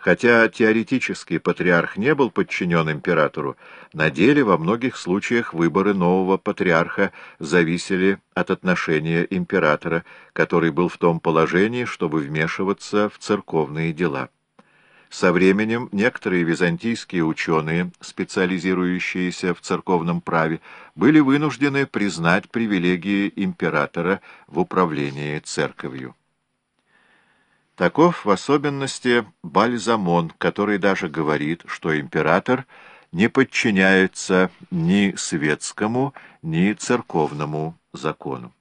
Хотя теоретически патриарх не был подчинен императору, на деле во многих случаях выборы нового патриарха зависели от отношения императора, который был в том положении, чтобы вмешиваться в церковные дела. Со временем некоторые византийские ученые, специализирующиеся в церковном праве, были вынуждены признать привилегии императора в управлении церковью. Таков в особенности Бальзамон, который даже говорит, что император не подчиняется ни светскому, ни церковному закону.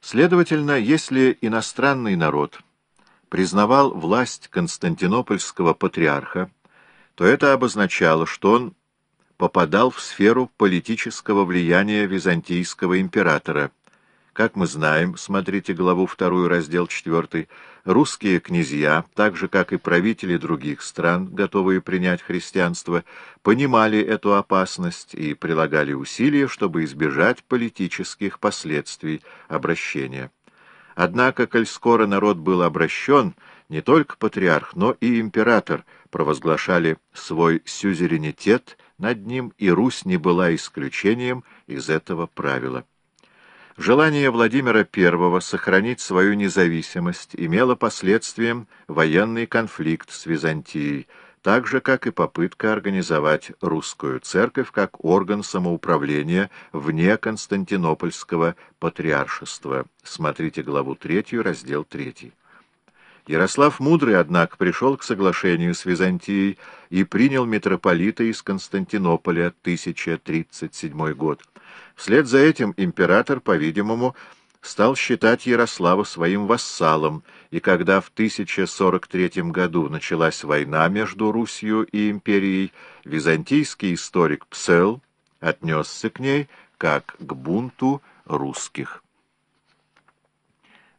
Следовательно, если иностранный народ признавал власть константинопольского патриарха, то это обозначало, что он попадал в сферу политического влияния византийского императора – как мы знаем, смотрите главу 2, раздел 4, русские князья, так же как и правители других стран, готовые принять христианство, понимали эту опасность и прилагали усилия, чтобы избежать политических последствий обращения. Однако, коль скоро народ был обращен, не только патриарх, но и император провозглашали свой сюзеренитет над ним, и Русь не была исключением из этого правила. Желание Владимира I сохранить свою независимость имело последствием военный конфликт с Византией, так же, как и попытка организовать русскую церковь как орган самоуправления вне Константинопольского патриаршества. Смотрите главу 3, раздел 3. Ярослав Мудрый, однако, пришел к соглашению с Византией и принял митрополита из Константинополя 1037 год. Вслед за этим император, по-видимому, стал считать Ярослава своим вассалом, и когда в 1043 году началась война между Русью и империей, византийский историк Псел отнесся к ней как к бунту русских.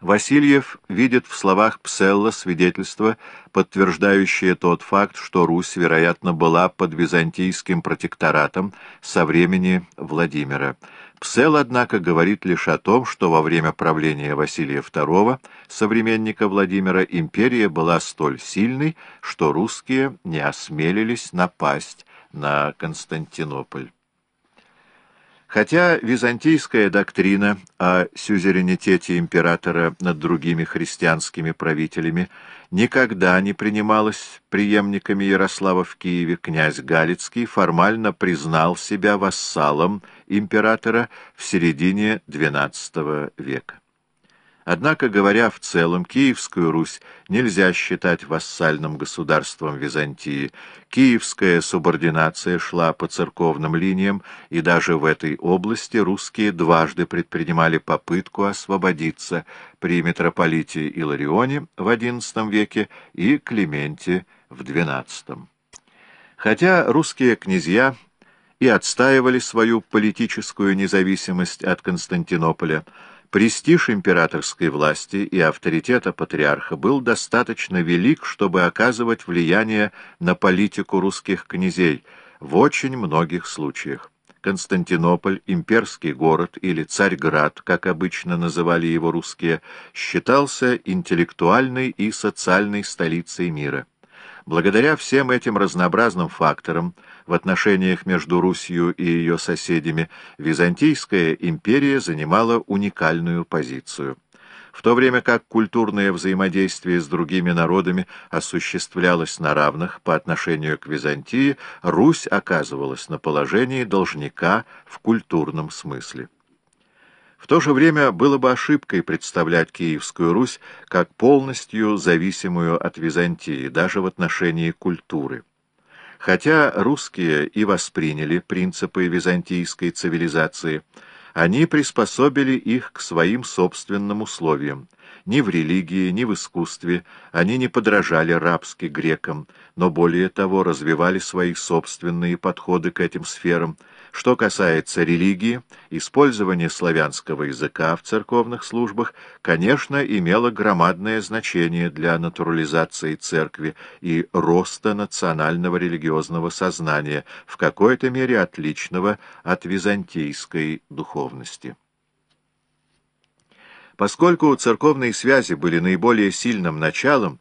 Васильев видит в словах Пселла свидетельство, подтверждающее тот факт, что Русь, вероятно, была под византийским протекторатом со времени Владимира. Псел, однако, говорит лишь о том, что во время правления Василия II, современника Владимира, империя была столь сильной, что русские не осмелились напасть на Константинополь. Хотя византийская доктрина о сюзеренитете императора над другими христианскими правителями никогда не принималась преемниками Ярослава в Киеве, князь Галицкий формально признал себя вассалом императора в середине XII века. Однако, говоря в целом, Киевскую Русь нельзя считать вассальным государством Византии. Киевская субординация шла по церковным линиям, и даже в этой области русские дважды предпринимали попытку освободиться при митрополите Иларионе в XI веке и Клименте в XII. Хотя русские князья и отстаивали свою политическую независимость от Константинополя, Престиж императорской власти и авторитета патриарха был достаточно велик, чтобы оказывать влияние на политику русских князей в очень многих случаях. Константинополь, имперский город или Царьград, как обычно называли его русские, считался интеллектуальной и социальной столицей мира. Благодаря всем этим разнообразным факторам в отношениях между Русью и ее соседями Византийская империя занимала уникальную позицию. В то время как культурное взаимодействие с другими народами осуществлялось на равных по отношению к Византии, Русь оказывалась на положении должника в культурном смысле. В то же время было бы ошибкой представлять Киевскую Русь как полностью зависимую от Византии, даже в отношении культуры. Хотя русские и восприняли принципы византийской цивилизации, они приспособили их к своим собственным условиям. Ни в религии, ни в искусстве они не подражали рабски грекам, но более того развивали свои собственные подходы к этим сферам. Что касается религии, использование славянского языка в церковных службах, конечно, имело громадное значение для натурализации церкви и роста национального религиозного сознания, в какой-то мере отличного от византийской духовности. Поскольку церковные связи были наиболее сильным началом,